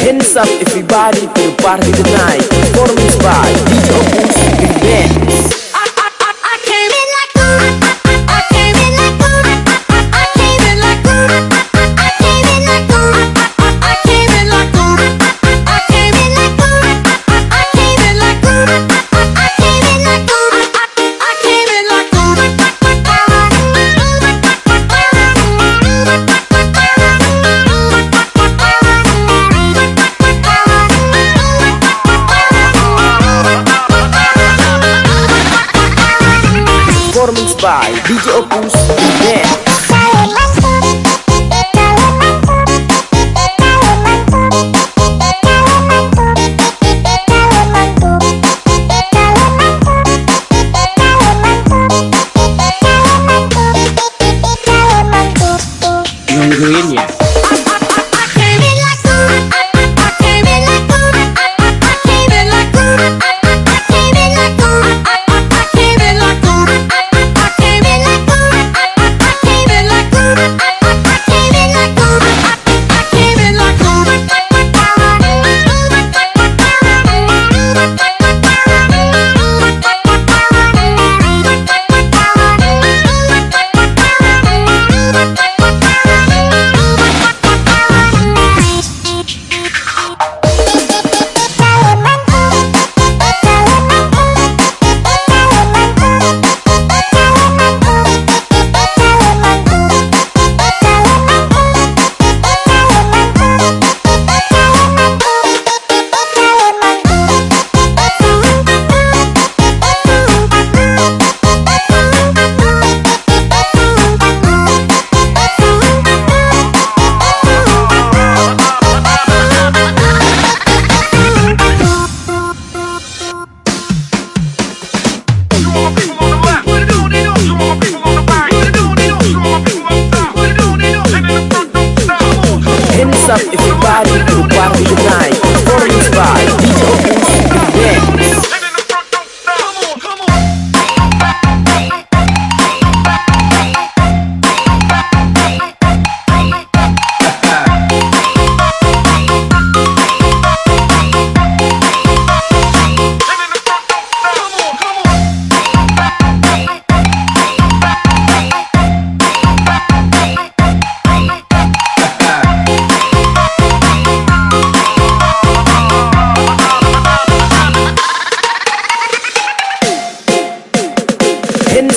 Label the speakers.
Speaker 1: Hands up everybody to party tonight. Performance by DJ Opus Events by DJ Opus.